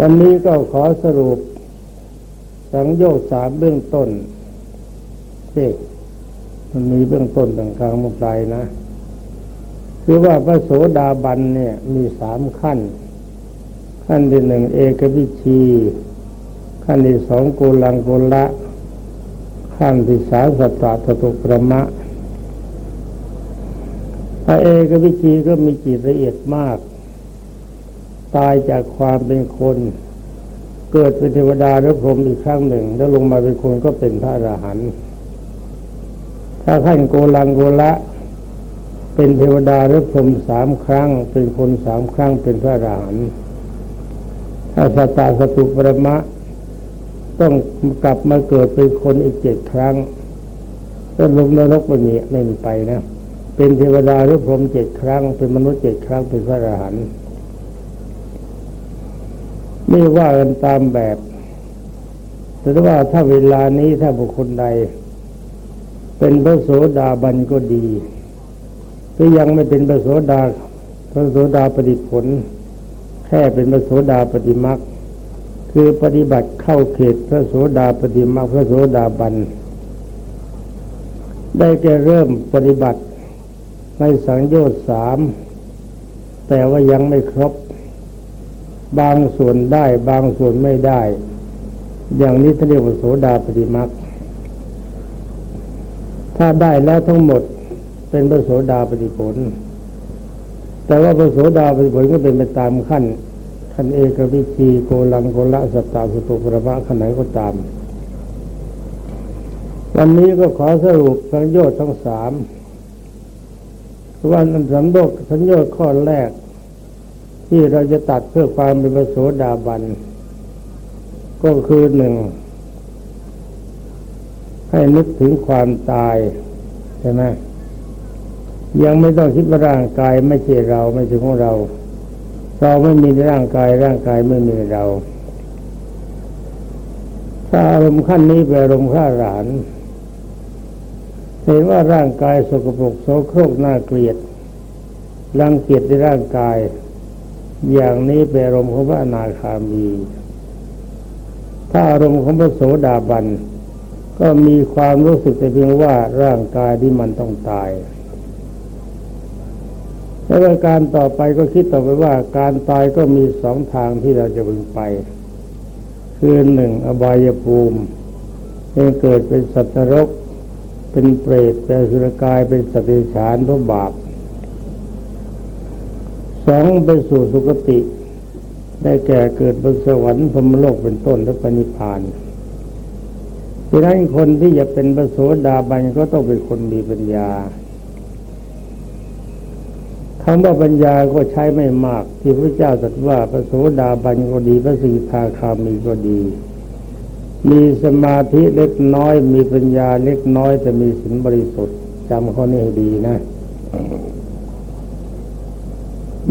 วันนี้ก็ขอสรุป สังโยชน์สามเบื้องต้นเด็มันมีเบื้องต้นต่างกลางมุกไรนะ คือว่าพระโสดาบันเนี่ยมีสามขั้น ขั้นที่หนึ่งเอกวิชี ขั้นที่สองโกลังโกละขั้นที่สามสัตตะตุปรมะพระเอกวิชีก็มีจิตละเอียดมาก ตายจากความเป็นคน เกิดเป็นเทวดาหรือพรหมอีกครั้งหนึ่ง แล้วลงมาเป็นคนก็เป็นพระอรหันต์ถ้าขั้นโกลังโกละเป็นเทวดาหรือพรหมสามครั้ง เป็นคนสามครั้งเป็นพระอรหันต์ถ้าสตาสตุปรมะ ต้องกลับมาเกิดเป็นคนอีกเจ็ดครั้งก็ลงนรกวันนี้ไม่มีไปนะ เป็นเทวดาหรือพรหมเจ็ดครั้ง เป็นมนุษย์เจ็ดครั้งเป็นพระอรหันต์ นี่ว่ากันตามแบบ แต่ว่าถ้าเวลานี้ถ้าบุคคลใด เป็นพระโสดาบันก็ดีหรือยังไม่เป็นพระโสดาพระโสดาปฏิผล แค่เป็นพระโสดาปฏิมักคือปฏิบัติเข้าเขตพระโสดาปฏิมักพระโสดาบัน ได้แก่เริ่มปฏิบัติในสังโยชน์สามแต่ว่ายังไม่ครบ บางส่วนได้บางส่วนไม่ได้ อย่างนี้ท่านเรียกว่าโสดาปฏิมักถ้าได้แล้วทั้งหมดเป็นพระโสดาปฏิผล แต่ว่าพระโสดาปฏิผลก็เป็นไปตามขั้นขั้นเอกวิชีโกลังโกละสตตาสุตุปรมะขั้นไหนก็ตาม วันนี้ก็ขอสรุปสังโยชน์ทั้งสามว่าสังโยชน์สังโยชน์ข้อแรก ที่เราจะตัดเพื่อความเป็นพระโสดาบัน ก็คือหนึ่ง ให้นึกถึงความตาย ใช่ไหมยังไม่ต้องคิดว่าร่างกายไม่ใช่เราไม่ใช่ของเรา เราไม่มีร่างกายร่างกายไม่มีเราถ้าอารมณ์ขั้นนี้เป็นอารมณ์ข้าหลานเห็นว่าร่างกายสกปรกโสโครกน่าเกลียดรังเกียจในร่างกาย อย่างนี้เป็นอารมณ์ของพระอนาคามี ถ้าอารมณ์ของพระโสดาบัน ก็มีความรู้สึกแต่เพียงว่าร่างกายที่มันต้องตายแล้วการต่อไปก็คิดต่อไปว่าการตายก็มีสองทางที่เราจะพึงไป คือหนึ่งอบายภูมิเป็นเกิดเป็นสัตว์นรก เป็นเปรตเป็นสุรกายเป็นสติฉานเพราะบาป สองไปสู่สุคติ ได้แก่เกิดบนสวรรค์พรมโลกเป็นต้นและปณิพานดังนั้นคนที่จะเป็นพระโสดาบันก็ต้องเป็นคนมีปัญญาคำว่าปัญญาก็ใช้ไม่มาก ที่พระเจ้าตรัสว่าพระโสดาบันก็ดีพระสีทาคามีก็ดี มีสมาธิเล็กน้อย มีปัญญาเล็กน้อยแต่มีสินบริสุทธิ์จำข้อนี้ให้ดีนะ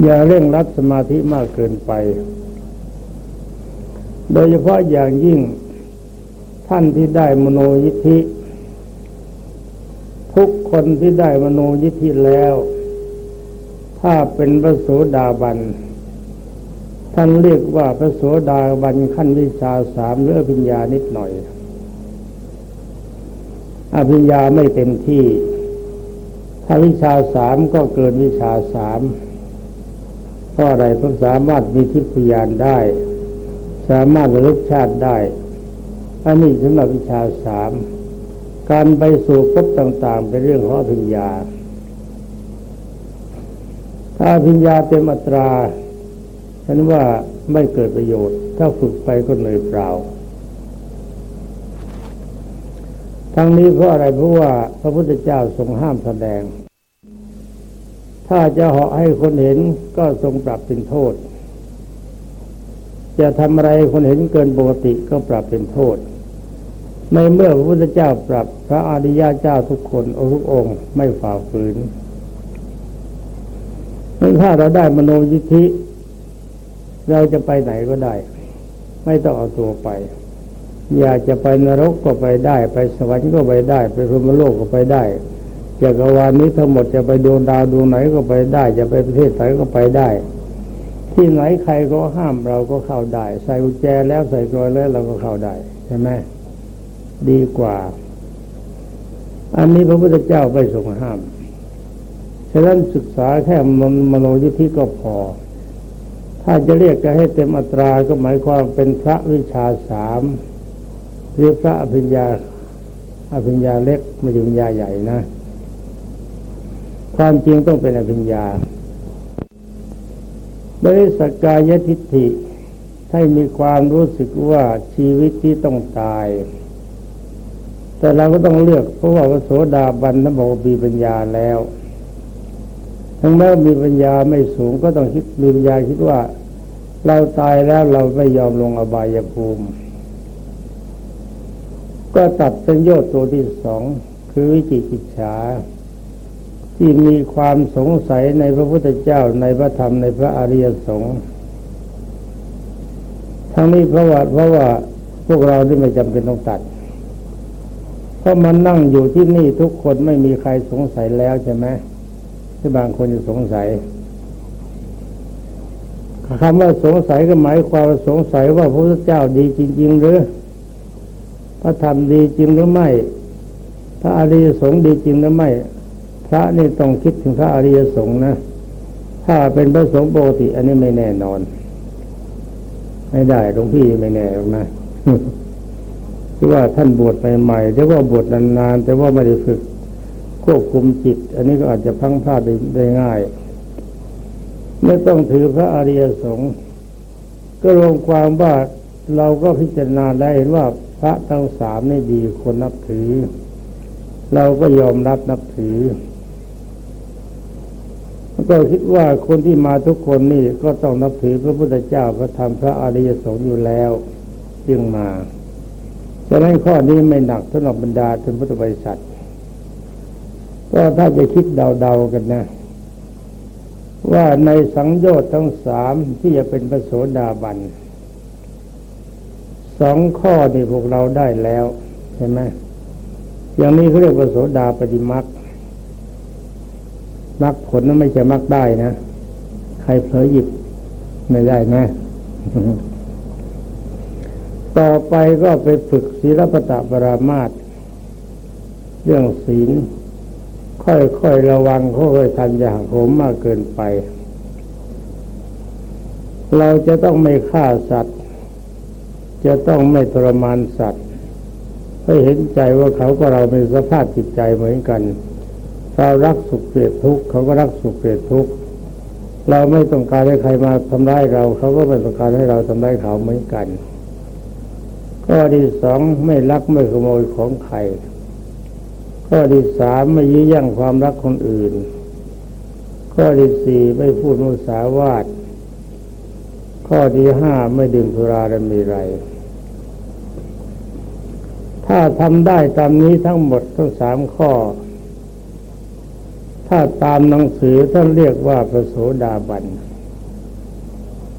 อย่าเร่งรัดสมาธิมากเกินไป โดยเฉพาะอย่างยิ่งท่านที่ได้มโนยิธิ ทุกคนที่ได้มโนยิธิแล้ว ถ้าเป็นพระโสดาบัน ท่านเรียกว่าพระโสดาบันขั้นวิชาสามเรือพิญญานิดหน่อย อภิญญาไม่เต็มที่ ถ้าวิชาสามก็เกินวิชาสาม เพราะอะไรเพราะสามารถมีทิพยานได้ สามารถระลึกชาติได้อันนี้สำหรับวิชาสามการไปสู่ภพต่างๆ เป็นเรื่องของพิญญา ถ้าพิญญาเต็มอัตราฉันว่าไม่เกิดประโยชน์ ถ้าฝึกไปก็เหนื่อยเปล่า ทั้งนี้เพราะอะไรเพราะว่าพระพุทธเจ้าทรงห้ามแสดง ถ้าจะเหาะให้คนเห็นก็ทรงปรับเป็นโทษ จะทำอะไรคนเห็นเกินปกติก็ปรับเป็นโทษ ในเมื่อพระพุทธเจ้าปรับพระอริยเจ้าทุกคนทุกองค์ไม่ฝ่าฝืนนั้นถ้าเราได้มโนยิทธิ เราจะไปไหนก็ได้ ไม่ต้องเอาตัวไป อยากจะไปนรกก็ไปได้ ไปสวรรค์ก็ไปได้ ไปพรหมโลกก็ไปได้ จักรวาลนี้ทั้งหมดจะไปดวงดาวดวงไหนก็ไปได้ จะไปประเทศไหนก็ไปได้ ที่ไหนใครก็ห้ามเราก็เข้าได้ ใส่กุญแจแล้วใส่กรอยแล้วเราก็เข้าได้ใช่ไหมดีกว่า อันนี้พระพุทธเจ้าไปทรงห้ามฉะนั้นศึกษาแค่มมโนยุทธิก็พอ ถ้าจะเรียกจะให้เต็มอัตราก็หมายความเป็นพระวิชาสามหรือพระอภิญญาอภิญญาเล็กไม่ใช่อภิญญาใหญ่นะ ความจริงต้องเป็นอภิญญาบริสกายทิฏฐิให้มีความรู้สึกว่าชีวิตที่ต้องตาย แต่เราก็ต้องเลือกเพราะว่าพระโสดาบันนั้นบอกมีปัญญาแล้วทั้งแม้มีปัญญาไม่สูงก็ต้องคิดมีปัญญาคิดว่า เราตายแล้วเราไม่ยอมลงอบายภูมิ ก็ตัดเป็นโยตัวที่สองคือวิจิกิจฉา ที่มีความสงสัยในพระพุทธเจ้าในพระธรรมในพระอริยสงฆ์ทั้งนี้เพราะว่าเพราะว่าพวกเราที่ไม่จำเป็นต้องตัด เพราะมันนั่งอยู่ที่นี่ทุกคนไม่มีใครสงสัยแล้วใช่ไหมที่บางคนจะสงสัยคำว่าสงสัยก็หมายความสงสัยว่าพระพุทธเจ้าดีจริง ๆ หรือ พระธรรมดีจริงหรือไม่ พระอริยสงฆ์ดีจริงหรือไม่ พระนี่ต้องคิดถึงพระอริยสงฆ์นะ ถ้าเป็นพระสงฆ์ปกติ อันนี้ไม่แน่นอน ไม่ได้หลวงพี่ไม่แน่หรอกนะคือว่าท่านบวชใหม่ๆแต่ว่าบวชนานๆ แต่ว่าไม่ได้ฝึกควบคุมจิต อันนี้ก็อาจจะพังพลาดได้ง่าย ไม่ต้องถือพระอริยสงฆ์ก็รวมความว่าเราก็พิจารณาได้เห็นว่าพระทั้งสามนี่ดีคนนับถือ เราก็ยอมรับนับถือ ก็คิดว่าคนที่มาทุกคนนี่ก็ต้องนับถือพระพุทธเจ้าพระธรรมพระอริยสงฆ์อยู่แล้ว จึงมาฉะนั้นข้อนี้ไม่หนักสำหรับบรรดาท่านพุทธบริษัท ก็ถ้าจะคิดเดาๆกันนะ ว่าในสังโยชน์ทั้งสามที่จะเป็นพระโสดาบันสองข้อนี่พวกเราได้แล้วใช่ไหมอย่างนี้เขาเรียกว่าโสดาปฏิมัก มักผลนั้นไม่ใช่มักได้นะใครเผลอหยิบไม่ได้นะ ต่อไปก็ไปฝึกศีลปตะปรามาตเรื่องศีล ค่อยๆระวังค่อยๆทันอย่างผมมากเกินไป เราจะต้องไม่ฆ่าสัตว์ จะต้องไม่ทรมานสัตว์ให้เห็นใจว่าเขาก็เราเป็นสภาพจิตใจเหมือนกัน เรารักสุขเกลียดทุกข์เขาก็รักสุขเกลียดทุกข์เราไม่ต้องการให้ใครมาทำร้ายเรา เขาก็ไม่ต้องการให้เราทำร้ายเขาเหมือนกัน ข้อที่สองไม่ลักไม่ขโมยของใคร ข้อที่สามไม่ยื้อยั่งความรักคนอื่น ข้อที่สี่ไม่พูดมุสาวาทข้อที่ห้าไม่ดื่มสุราและมีไร ถ้าทำได้ตามนี้ทั้งหมดทั้งสามข้อ ถ้าตามหนังสือท่านเรียกว่าประโสดาบัน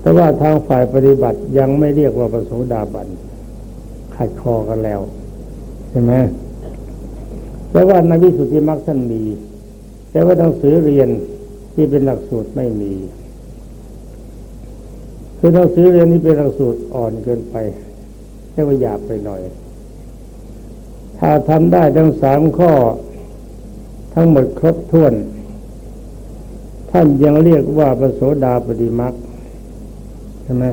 แต่ว่าทางฝ่ายปฏิบัติยังไม่เรียกว่าประโสดาบันขัดคอกันแล้ว ใช่ไหมแต่ว่าในวิสุทธิมรรคท่านมี แต่ว่าหนังสือเรียนที่เป็นหลักสูตรไม่มีคือหนังสือเรียนที่เป็นหลักสูตรอ่อนเกินไปแค่ว่าหยาบไปหน่อย ถ้าทำได้ทั้งสามข้อ ทั้งหมดครบถ้วน ท่านยังเรียกว่าปโสดาปฏิมักใช่ไหม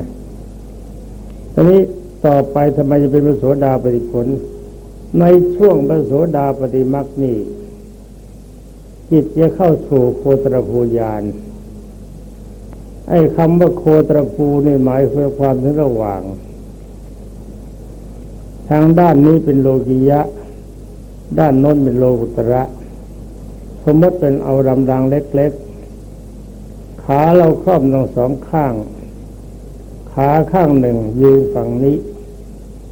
ทีนี้ต่อไปทำไมจะเป็นปโสดาปฏิผล ในช่วงปโสดาปฏิมักนี่จิตจะเข้าสู่โคตรภูยานไอ้คำว่าโคตรภูนี่หมายถึงความถึงระหว่าง ทางด้านนี้เป็นโลกิยะ ด้านโน้นเป็นโลกุตระ สมมติเป็นเอาดำดังเล็ก ๆ ขาเราครอบทั้งสองข้าง ขาข้างหนึ่งยืนฝั่งนี้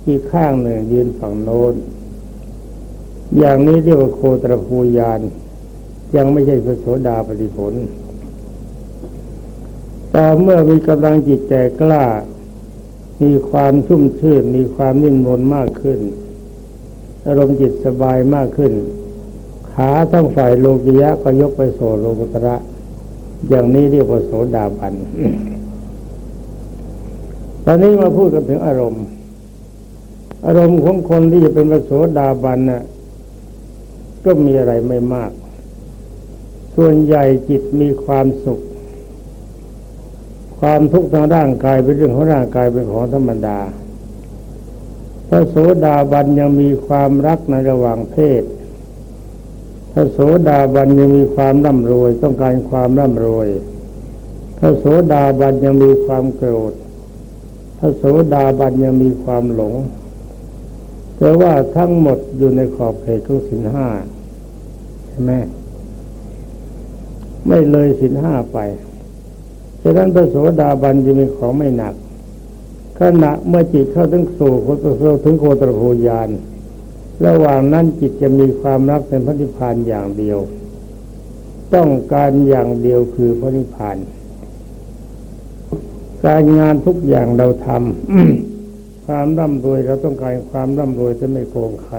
อีกข้างหนึ่งยืนฝั่งโน้น อย่างนี้เรียกว่าโคตรภูยาน ยังไม่ใช่พระโสดาปฏิผลต่อเมื่อมีกำลังจิตใจกล้า มีความชุ่มชื่น มีความนิ่มนวลมากขึ้น อารมณ์จิตสบายมากขึ้น ขาทั้งฝ่ายโลกิยะก็ยกไปโสโลกุตระ อย่างนี้เรียกว่าโสดาบัน ตอนนี้มาพูดกันถึงอารมณ์ อารมณ์ของคนที่จะเป็นพระโสดาบันน่ะก็มีอะไรไม่มาก ส่วนใหญ่จิตมีความสุข ความทุกข์ทางร่างกายเป็นเรื่องของร่างกายเป็นของธรรมดา พระโสดาบันยังมีความรักในระหว่างเพศ พระโสดาบันยังมีความร่ำรวยต้องการความร่ำรวย พระโสดาบันยังมีความโกรธ พระโสดาบันยังมีความหลง แต่ว่าทั้งหมดอยู่ในขอบเขตของสินห้าใช่ไหมไม่เลยสินห้าไปฉะนั้นพระโสดาบันจะมีของไม่หนักขณะเมื่อจิตเข้าถึงสู่โคตรถึงโคตรภูยาน ระหว่างนั้นจิตจะมีความรักเป็นพระนิพพานอย่างเดียว ต้องการอย่างเดียวคือพระนิพพานการงานทุกอย่างเราทำความร่ำรวยเราต้องการความร่ำรวยจะไม่โกงใคร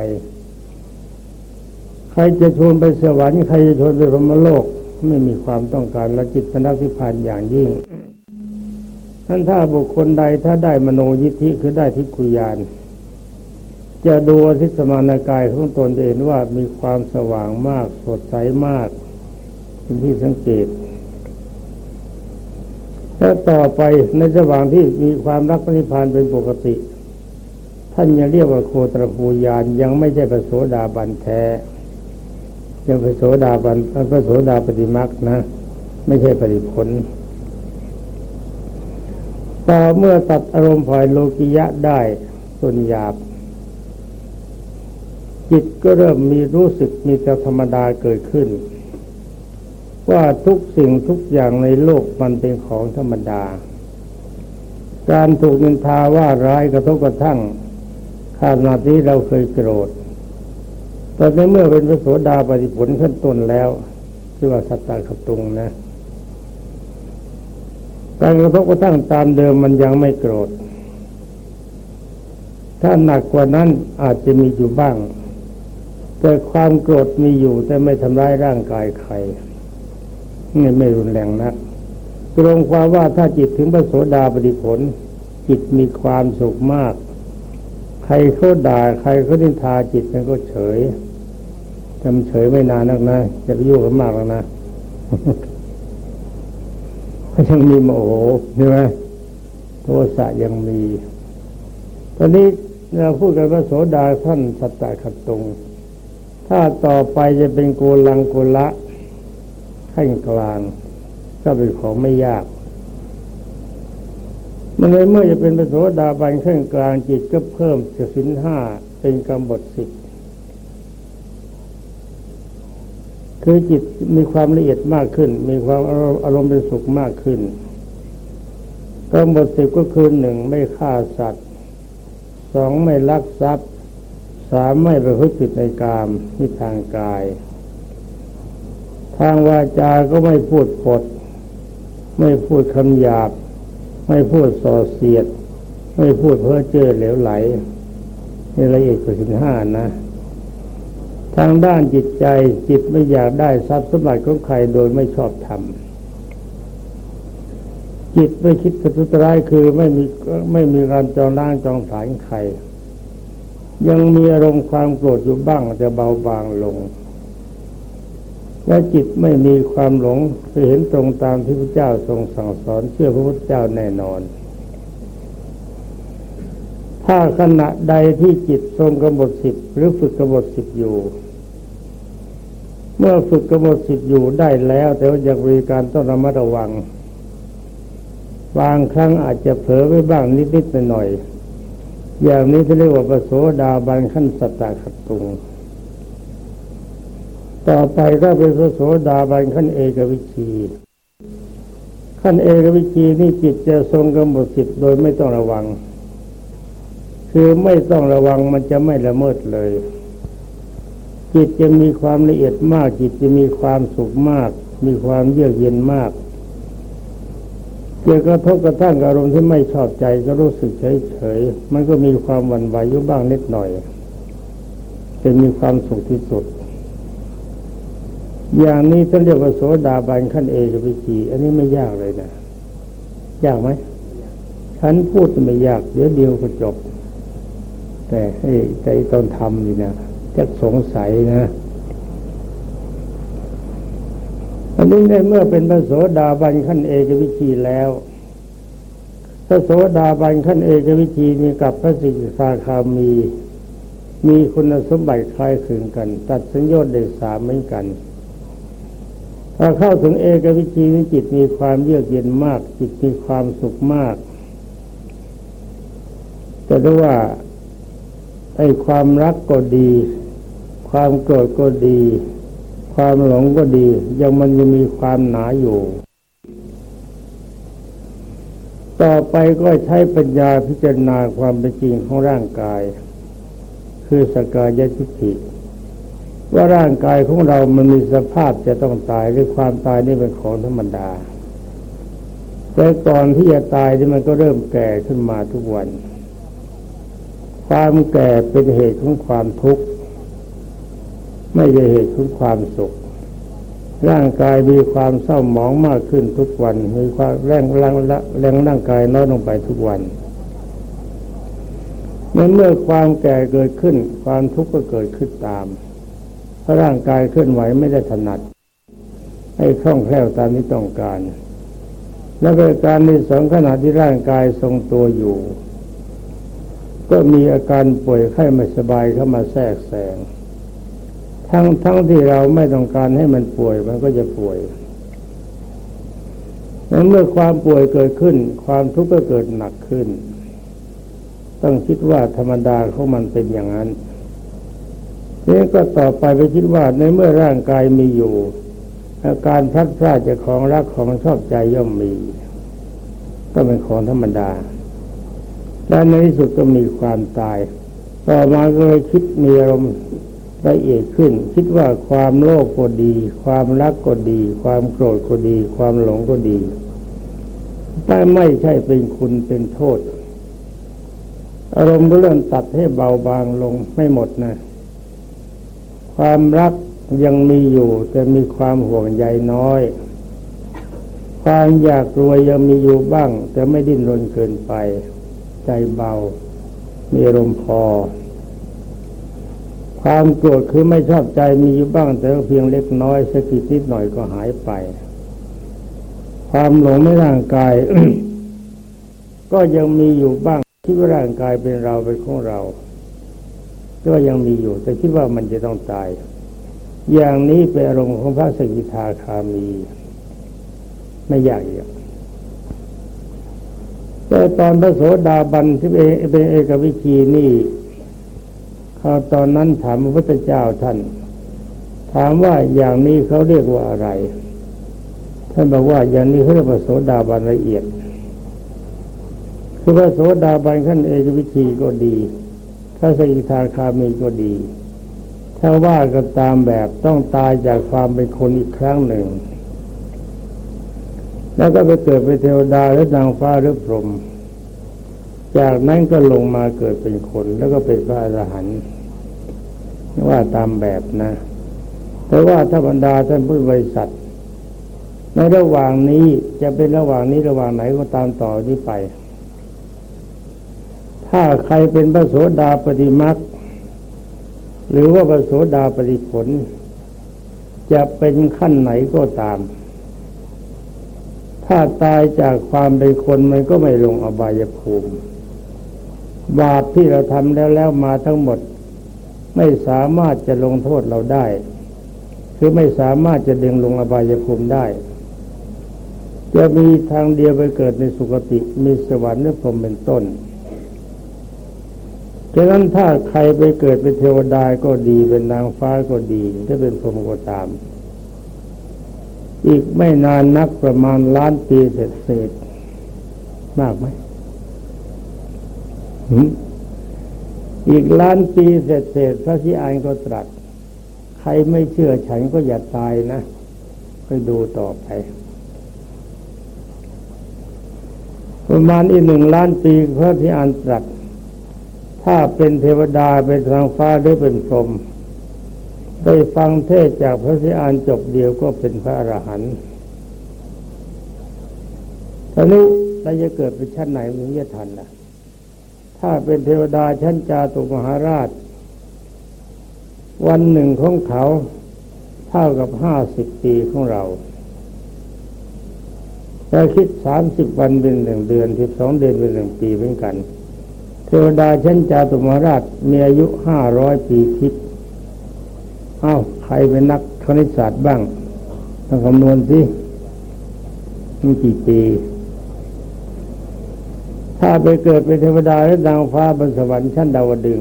ใครจะชวนไปสวรรค์ใครจะชวนไปพรหมโลกไม่มีความต้องการและจิตเป็นนักนิพานอย่างยิ่งท่านถ้าบุคคลใดถ้าได้มโนยิทธิคือได้ทิคุยาน จะดูอธิสมานกายของตนเห็นว่ามีความสว่างมากสดใสมากเป็นที่สังเกตถ้าต่อไปในระหว่างที่มีความรักนิพพานเป็นปกติ ท่านยังเรียกว่าโคตรภูยานยังไม่ใช่พระโสดาบันแท้ยังพระโสดาบันพระโสดาปฏิมักนะ ไม่ใช่ปฏิผลต่อเมื่อตัดอารมณ์ผ่อยโลกิยะได้ส่วนหยาบ จิตก็เริ่มมีรู้สึกมีแต่ธรรมดาเกิดขึ้น ว่าทุกสิ่งทุกอย่างในโลกมันเป็นของธรรมดา การถูกนินทาว่าร้ายกระทบกระทั่งขนาดนี้เราเคยโกรธแต่ในเมื่อเป็นพระโสดาปฏิผลขั้นต้นแล้วที่ว่าสัตตาขตุงนะการกระทบกระทั่งตามเดิมมันยังไม่โกรธ ถ้าหนักกว่านั้นอาจจะมีอยู่บ้าง แต่ความโกรธมีอยู่แต่ไม่ทำร้ายร่างกายใครนี่ไม่รุนแรงนักตรงความว่าถ้าจิตถึงพระโสดาปฏิผล จิตมีความสุขมาก ใครเขาด่าใครเขาดินทาจิตมันก็เฉยทำเฉยไม่นานนักนะจะไปยุ่งกันมากแล้วนะก็ยังมีโมโหใช่ไหมโทสะยังมี ตอนนี้เราพูดกันว่าโสดาท่านสัตตะขัดตรง ถ้าต่อไปจะเป็นโกลังโกละขั้นกลางก็เป็นของไม่ยาก มันเลยเมื่อจะเป็นพระโสดาบันขั้นกลางจิตก็เพิ่มจากสินห้าเป็นกำบทสิบคือจิตมีความละเอียดมากขึ้น มีความอารมณ์เป็นสุขมากขึ้นกำหนดสิบก็คือหนึ่งไม่ฆ่าสัตว์สองไม่ลักทรัพย์ สามไม่ประพฤติผิดในกามที่ทางกาย ทางวาจาก็ไม่พูดปด ไม่พูดคำหยาบ ไม่พูดส่อเสียด ไม่พูดเพ้อเจ้อเหลวไหลนี่ละเอียดกว่าสิบห้านะ ทางด้านจิตใจจิตไม่อยากได้ทรัพย์สมบัติของใครโดยไม่ชอบทำจิตไม่คิดประทุร้ายคือไม่มีไม่มีการจองล้างจองผานใคร ยังมีอารมณ์ความโกรธอยู่บ้างแต่เบาบางลง และจิตไม่มีความหลงไปเห็นตรงตามที่พระเจ้าทรงสั่งสอนเชื่อพระพุทธเจ้าแน่นอน ถ้าขณะใดที่จิตทรงกำหนดสิบหรือฝึกกำหนดสิบอยู่ เมื่อฝึกกำหนดสิบอยู่ได้แล้ว แต่ว่ายังมีการต้องระมัดระวัง บางครั้งอาจจะเผลอไปบ้างนิดๆหน่อยๆ อย่างนี้ที่เรียกว่าปโสดาบันขั้นสตาขัดตุงต่อไปก็เป็นพระโสดาบันขั้นเอกวิชีขั้นเอกวิชีนี่จิตจะทรงกำหนดสิบโดยไม่ต้องระวัง คือไม่ต้องระวังมันจะไม่ละเมิดเลย จิตจะมีความละเอียดมาก จิตจะมีความสุขมาก มีความเยือกเย็นมาก เกี่ยวกระทบกระทั่งอารมณ์ที่ไม่ชอบใจก็รู้สึกเฉยเฉยมันก็มีความหวั่นไหวอยู่บ้างนิดหน่อย เป็นมีความสุขที่สุด อย่างนี้ท่านเรียกว่าโสดาบันขั้นเอกวิจีอันนี้ไม่ยากเลยนะ ยากไหมฉันพูดไม่ยาก เดี๋ยวเดียวก็จบ แต่ให้ใจตอนทำนี่นะจะสงสัยนะ อั นนี้ในเมื่อเป็นพระโสดาบันขั้นเอกวิชีแล้วพระโสดาบันขั้นเอกวิชีมีกับพระสิกขาคามี มีคุณสมบัติคล้ายคลึงกัน ตัดสัญญาณได้สามเหมือนกันถ้าเข้าถึงเอกวิชีวิจิตมีความเยือกเย็นมาก จิตมีความสุขมาก แต่รู้ว่าไอ้ความรักก็ดี ความโกรธก็ดี ความหลงก็ดี ยังมันยังมีความหนาอยู่ ต่อไปก็ใช้ปัญญาพิจารณาความเป็นจริงของร่างกาย คือสกายทิฏฐิว่าร่างกายของเรามันมีสภาพจะต้องตายหรือความตายนี่เป็นของธรรมดา แต่ก่อนที่จะตายนี่มันก็เริ่มแก่ขึ้นมาทุกวัน ความแก่เป็นเหตุของความทุกข์ ไม่ใช่เหตุของความสุข ร่างกายมีความเศร้าหมองมากขึ้นทุกวัน มีความแรงแรงแรงร่างกายน้อยลงไปทุกวันเมื่อความแก่เกิดขึ้น ความทุกข์ก็เกิดขึ้นตามเพราะร่างกายเคลื่อนไหวไม่ได้ถนัดให้คล่องแคล่วตามที่ต้องการ และเป็นการในสองขณะที่ร่างกายทรงตัวอยู่ ก็มีอาการป่วยไข้ไม่สบายเข้ามาแทรกแซง ทั้งทั้งที่เราไม่ต้องการให้มันป่วยมันก็จะป่วยและเมื่อความป่วยเกิดขึ้น ความทุกข์ก็เกิดหนักขึ้น ต้องคิดว่าธรรมดาของมันเป็นอย่างนั้นนี่ก็ต่อไปไปคิดว่าในเมื่อร่างกายมีอยู่อาการพัดพลาดจากของรักของชอบใจย่อมมี ก็เป็นของธรรมดา และในที่สุดก็มีความตาย ต่อมาก็เลยคิดมีอารมณ์ ละเอียดขึ้น คิดว่าความโลภก็ดี ความรักก็ดี ความโกรธก็ดี ความหลงก็ดีแต่ไม่ใช่เป็นคุณเป็นโทษ อารมณ์ก็เริ่มตัดให้เบาบางลงไม่หมดนะ ความรักยังมีอยู่แต่มีความห่วงใยน้อย ความอยากรวยยังมีอยู่บ้าง แต่ไม่ดิ้นรนเกินไป ใจเบา มีอารมณ์พอ ความโกรธคือไม่ชอบใจมีอยู่บ้างแต่เพียงเล็กน้อยสกิดนิดหน่อยก็หายไป ความหลงในร่างกาย ก็ยังมีอยู่บ้างคิดว่าร่างกายเป็นเราเป็นของเราก็ยังมีอยู่ แต่คิดว่ามันจะต้องตาย อย่างนี้เป็นอารมณ์ของพระสกิทาคามี ไม่ยากอีกแต่ตอนพระโสดาบันที่เป็นเอกวิชีนี่ เขาตอนนั้นถามพระพุทธเจ้าท่าน ถามว่าอย่างนี้เขาเรียกว่าอะไร ท่านบอกว่าอย่างนี้เขาเรียกว่าโสดาบันละเอียด คือพระโสดาบันขั้นเอกวิชีก็ดีถ้าสกิทาคามีก็ดี ถ้าว่าก็ตามแบบต้องตายจากความเป็นคนอีกครั้งหนึ่ง แล้วก็ไปเกิดเป็นเทวดาหรือนางฟ้าหรือพรหมจากนั้นก็ลงมาเกิดเป็นคนแล้วก็เป็นพระอรหันต์ ว่าตามแบบนะ แต่ว่าถ้าบรรดาท่านผู้บริษัท ในระหว่างนี้จะเป็นระหว่างนี้ระหว่างไหนก็ตามต่อที่ไป ถ้าใครเป็นพระโสดาปฏิมักหรือว่าพระโสดาปฏิผล จะเป็นขั้นไหนก็ตาม ถ้าตายจากความเป็นคนมันก็ไม่ลงอบายภูมิ บาปที่เราทำแล้วแล้วมาทั้งหมด ไม่สามารถจะลงโทษเราได้ คือไม่สามารถจะดึงลงอบายภูมิได้ จะมีทางเดียวไปเกิดในสุคติมีสวรรค์หรือพรหมเป็นต้นฉะนั้นถ้าใครไปเกิดเป็นเทวดาก็ดีเป็นนางฟ้าก็ดีถ้าเป็นพรหมก็ตาม อีกไม่นานนักประมาณล้านปีเสร็จเสร็จมากไหม อีกล้านปีเสร็จเสร็จพระสิอานก็ตรัส ใครไม่เชื่อฉันก็อย่าตายนะไปดูต่อไป ประมาณอีกหนึ่งล้านปีพระสิอานตรัส ถ้าเป็นเทวดาเป็นทางฟ้าหรือเป็นพรหมได้ฟังเทศจากพระสิอานจบเดียวก็เป็นพระอรหันต์ทีนี้แล้วจะเกิดเป็นชั้นไหนมันจะทันล่ะ ถ้าเป็นเทวดาชั้นจาตุมหาราช วันหนึ่งของเขาเท่ากับห้าสิบปีของเราถ้าคิดสามสิบวันเป็นหนึ่งเดือนสิบสองเดือนเป็นหนึ่งปีเหมือนกัน เทวดาชั้นจาตุมหาราชมีอายุห้าร้อยปีทิพย์เอ้าใครเป็นนักคณิตศาสตร์บ้างต้องคำนวณสิมีกี่ปี ถ้าไปเกิดเป็นเทวดาหรือนางฟ้าบนสวรรค์ชั้นดาวดึง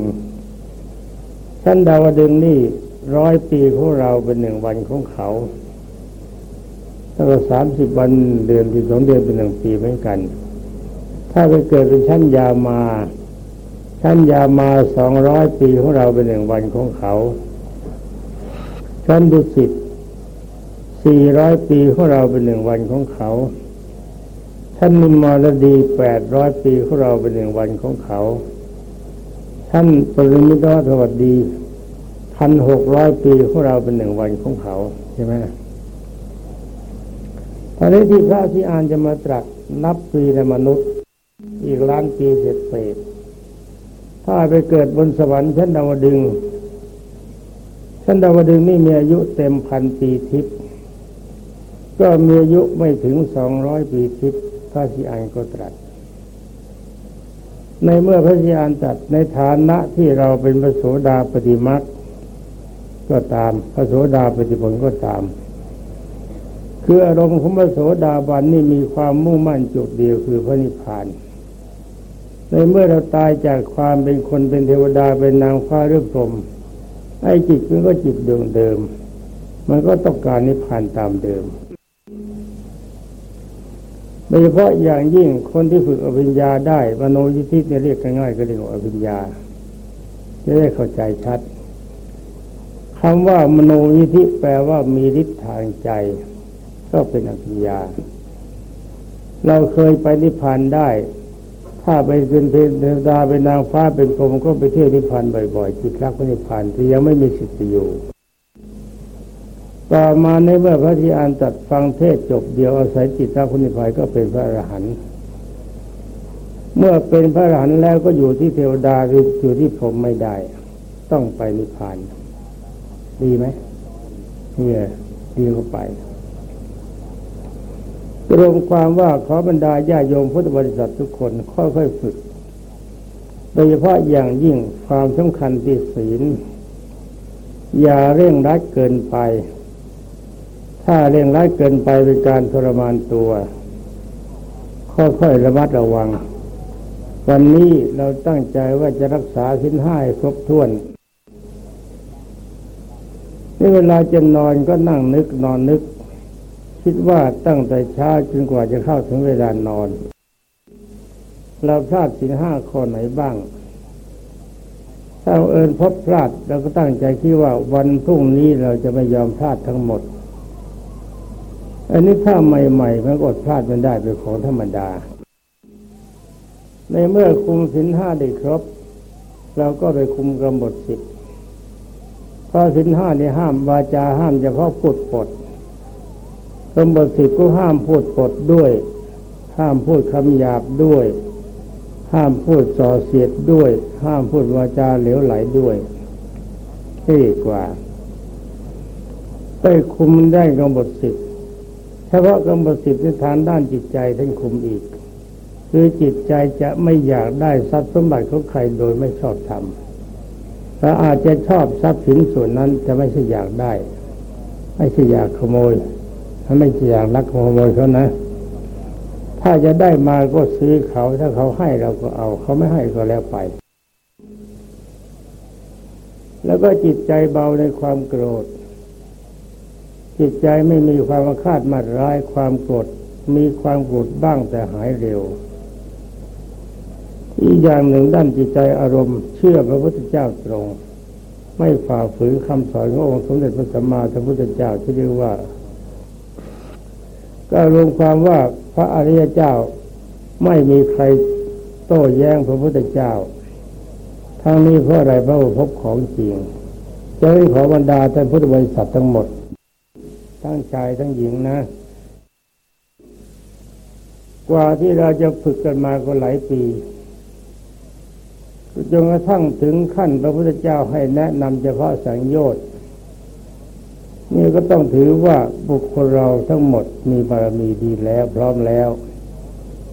ชั้นดาวดึงนี่ร้อยปีของเราเป็นหนึ่งวันของเขาถ้าก็สามสิบวันเดือนที่สองเดือนเป็นหนึ่งปีเหมือนกัน ถ้าไปเกิดเป็นชั้นยามา ชั้นยามาสองร้อยปีของเราเป็นหนึ่งวันของเขา ชั้นดุสิตสี่ร้อยปีของเราเป็นหนึ่งวันของเขา ท่านนิมมรดีแปดร้อยปีของเราเป็นหนึ่งวันของเขา ท่านปริมิตรสวัสดีพันหกร้อยปีของเราเป็นหนึ่งวันของเขาใช่ไหมตอนนี้ที่พระที่อ่านจะมาตรัสนับปีในมนุษย์ อีกล้านปีเสร็จเสร็จถ้าไปเกิดบนสวรรค์ชั้นดาวดึงชั้นดาวดึงนี่มีอายุเต็มพันปีทิพย์ก็มีอายุไม่ถึงสองร้อยปีทิพย์ พระสิอานก็ตรัส ในเมื่อพระสิอานตรัสในฐานะที่เราเป็นพระโสดาปฏิมักก็ตามพระโสดาปฏิผลก็ตาม คืออารมณ์ของพระโสดาบันนี่มีความมุ่งมั่นจุดเดียวคือพระนิพพานในเมื่อเราตายจากความเป็นคนเป็นเทวดาเป็นนางฟ้าหรือพรหมไอ้จิตมันก็จิตดวงเดิม มันก็ต้องการนิพพานตามเดิม ดยเฉพาะอย่างยิ่งคนที่ฝึกอภิญญาได้มโนยิธิเนี่ยเรียกง่ายๆก็เรียกว่าอภิญญาจะได้เข้าใจชัดคำว่ามโนยิธิแปลว่ามีฤทธิ์ทางใจ ก็เป็นอภิญญา เราเคยไปนิพพานได้ ถ้าไปเป็นเทวดาเป็นนางฟ้าเป็นพรหมก็ไปเที่ยวนิพพานบ่อยๆจิตรักนิพพานที่ยังไม่มีสิทธิ์อยู่ ต่อมาในเมื่อพระธิอานตัดฟังเทศจบเดียวอาศัยจิตตาคุณนิพพานก็เป็นพระอรหันต์เมื่อเป็นพระอรหันต์แล้วก็อยู่ที่เทวดาหรืออยู่ที่ผมไม่ได้ ต้องไปนิพพาน ดีไหมเนี่ยดีก็ไปรวมความว่าขอบรรดาญาโยมพุทธบริษัททุกคนค่อยๆฝึก โดยเฉพาะอย่างยิ่งความสำคัญที่ศีล อย่าเร่งรัดเกินไป ถ้าเร่งร้ายเกินไปเป็นการทรมานตัว ค่อยๆระมัดระวัง วันนี้เราตั้งใจว่าจะรักษาสินห้าครบถ้วนนี่เวลาจะนอนก็นั่งนึกนอนนึก คิดว่าตั้งแต่เช้าจนกว่าจะเข้าถึงเวลานอน เราพลาดสินห้าข้อไหนบ้างถ้าเอิญพบพลาดเราก็ตั้งใจคิดว่าวันพรุ่งนี้เราจะไม่ยอมพลาดทั้งหมด อันนี้ถ้าใหม่ๆมันก็พลาดมันได้เป็นของธรรมดา ในเมื่อคุมสินห้าได้ครบ เราก็ไปคุมกำหนดสิบเพราะสินห้านี่ห้ามวาจาห้ามเฉพาะพูดปดกำหนดสิบก็ห้ามพูดปดด้วย ห้ามพูดคำหยาบด้วย ห้ามพูดส่อเสียดด้วย ห้ามพูดวาจาเหลวไหลด้วยที่กว่า ไปคุมได้กำหนดสิบ ฉพาะกรรมสิทธิ์ในทางด้านจิตใจท่านคุมอีก คือจิตใจจะไม่อยากได้ทรัพย์สมบัติของใครโดยไม่ชอบทำแต่อาจจะชอบทรัพย์สินส่วนนั้นจะไม่ใช่อยากได้ ไม่ใช่อยากขโมยถ้าไม่ใช่อยากลักขโมยเขานะ ถ้าจะได้มาก็ซื้อเขาถ้าเขาให้เราก็เอา เขาไม่ให้ก็แล้วไป แล้วก็จิตใจเบาในความโกรธ จิตใจไม่มีความคาดมาร้ายความโกรธมีความโกรธบ้างแต่หายเร็ว อีกอย่างหนึ่งด้านจิตใจอารมณ์ เชื่อพระพุทธเจ้าตรง ไม่ฝ่าฝืนคำสอนขององค์สมเด็จพระสัมมาสัมพุทธเจ้าที่เรียกว่า ก็รวมความว่าพระอริยเจ้าไม่มีใครโต้แย้งพระพุทธเจ้าทั้งนี้เพราะอะไรเพราะพบของจริงจะให้ขอบรรดาท่านพุทธบริษัททั้งหมด ทั้งชายทั้งหญิงนะ กว่าที่เราจะฝึกกันมาก็หลายปีจนกระทั่งถึงขั้นพระพุทธเจ้าให้แนะนำเฉพาะสังโยชน์นี่ก็ต้องถือว่าบุคคลเราทั้งหมดมีบารมีดีแล้ว พร้อมแล้ว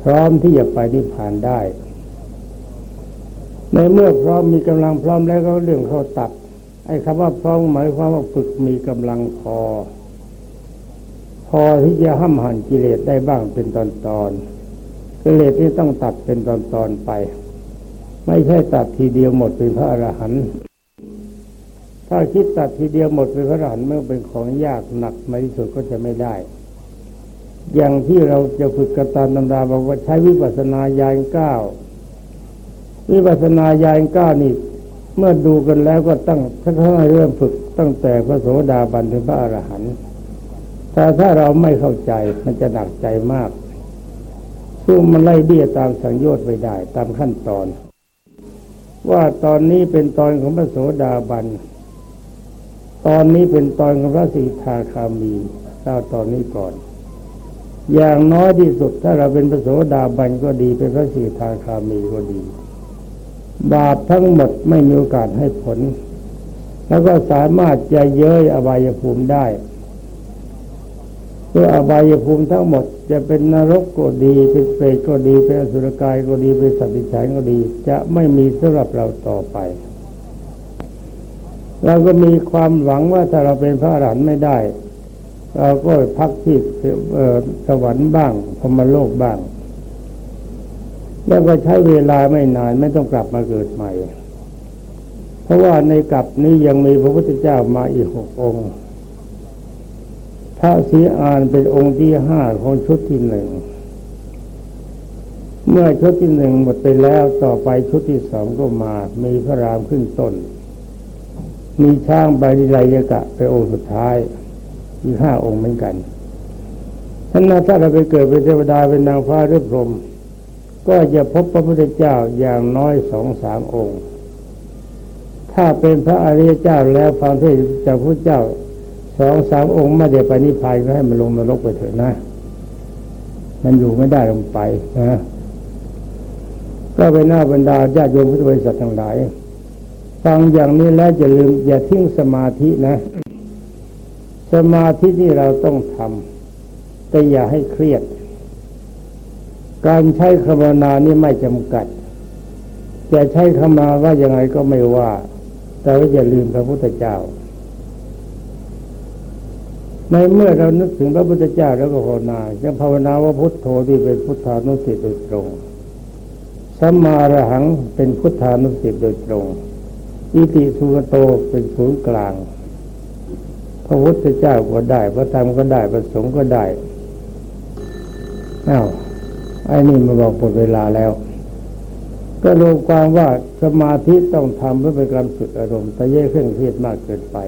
พร้อมที่จะไปนิพพานได้ ในเมื่อพร้อมมีกำลังพร้อมแล้วก็เรื่องเขาตัดไอ้คำว่าพร้อมหมายความว่าฝึกมีกำลังพอ พอที่จะห้ามหันกิเลสได้บ้างเป็นตอนตอนกิเลสที่ต้องตัดเป็นตอนตอนไป ไม่ใช่ตัดทีเดียวหมดเป็นพระอรหันต์ถ้าคิดตัดทีเดียวหมดเป็นพระอรหันต์เมื่อเป็นของยากหนักในที่สุดก็จะไม่ได้ อย่างที่เราจะฝึกกระตามตำราบอกว่าใช้วิปัสสนาญาณเก้าวิปัสสนาญาณเก้านี่เมื่อดูกันแล้วก็ตั้งถ้าให้เริ่มฝึกตั้งแต่พระโสดาบันถึงพระอรหันต์ แต่ถ้าเราไม่เข้าใจมันจะหนักใจมาก ซึ่งมันไล่เบี้ยตามสังโยชน์ไปได้ตามขั้นตอน ว่าตอนนี้เป็นตอนของพระโสดาบัน ตอนนี้เป็นตอนของพระสีทาคามีเล่าตอนนี้ก่อน อย่างน้อยที่สุดถ้าเราเป็นพระโสดาบันก็ดีเป็นพระสีทาคามีก็ดี บาปทั้งหมดไม่มีโอกาสให้ผล แล้วก็สามารถจะเย้ยอบายภูมิได้ เพื่ออบายภูมิทั้งหมด จะเป็นนรกก็ดีเป็นเปรตก็ดีเป็นอสุรกายก็ดีเป็นสัตว์ดิฉันก็ดี จะไม่มีสำหรับเราต่อไป เราก็มีความหวังว่าถ้าเราเป็นพระอรหันต์ไม่ได้ เราก็พักที่สวรรค์บ้างพมโลกบ้าง แล้วก็ใช้เวลาไม่นานไม่ต้องกลับมาเกิดใหม่ เพราะว่าในกลับนี้ยังมีพระพุทธเจ้ามาอีกหกองค์ พระศรีอานเป็นองค์ที่ห้าของชุดที่หนึ่ง เมื่อชุดที่หนึ่งหมดไปแล้วต่อไปชุดที่สองก็มา มีพระรามขึ้นต้น มีช้างใบดิไลยกะเป็นองค์สุดท้ายอีกห้าองค์เหมือนกันท่านถ้าเราไปเกิดเป็นเทวดาเป็นนางฟ้าหรือพรหมก็จะพบพระพุทธเจ้าอย่างน้อยสองสามองค์ ถ้าเป็นพระอริยเจ้าแล้วฟังเทศจากพระเจ้า สองสามองค์ไม่เดี๋ยวไปนิพพานก็ให้มันลงนรกไปเถอะนะ มันอยู่ไม่ได้ลงไปนะก็เป็นหน้าบรรดาญาโยมพุทธบริษัททั้งหลาย ฟังอย่างนี้แล้วจะลืมอย่าทิ้งสมาธินะ สมาธิที่เราต้องทำแต่อย่าให้เครียด การใช้คำนานี่ไม่จำกัดจะใช้คำนาว่ายังไงก็ไม่ว่า แต่ว่าอย่าลืมพระพุทธเจ้า ในเมื่อเรานึกถึงพระพุทธเจ้าแล้วก็ภาวนาจะภาวนาว่าพุทโธที่เป็นพุทธานุสิตโดยตรงสัมมาระหังเป็นพุทธานุสิตโดยตรงอิติสุขโตเป็นศูนย์กลาง พระพุทธเจ้าก็ได้ พระธรรมก็ได้พระสงฆ์ก็ได้อ้าวไอ้นี่มาบอกหมดเวลาแล้ว ก็รวมความว่าสมาธิต้องทำเพื่อเป็นการฝึกอารมณ์แต่เย่เครื่องเครียดมากเกินไป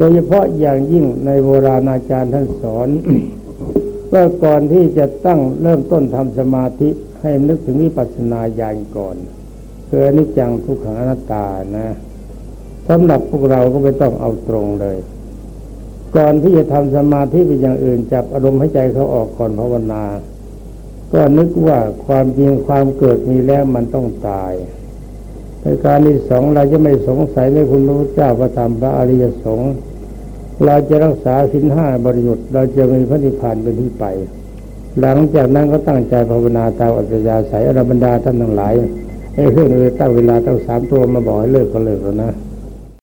โดยเฉพาะอย่างยิ่งในโบราณอาจารย์ท่านสอนว่าก่อนที่จะตั้งเริ่มต้นทำสมาธิให้นึกถึงวิปัสสนาญาณก่อนคืออนิจจังทุกขังอนัตตานะสำหรับพวกเราก็ไม่ต้องเอาตรงเลย ก่อนที่จะทำสมาธิเป็นอย่างอื่นจับอารมณ์ให้ใจเขาออกก่อนภาวนา ก็นึกว่าความจริงความเกิดมีแล้วมันต้องตายในการที่สองเราจะไม่สงสัยในคุณพระเจ้าพระธรรมพระอริยสงฆ์ เราจะรักษาสินห้าบริยุทธ์เราจะมีพระนิพพานเป็นที่ไป หลังจากนั้นก็ตั้งใจภาวนาตามอัจฉริยะสายอรบรรดาท่านทั้งหลายไอ้เพื่อนเลยตั้งเวลาตั้งสามตัวมาบอกให้เลิกก็เลิกแล้วนะ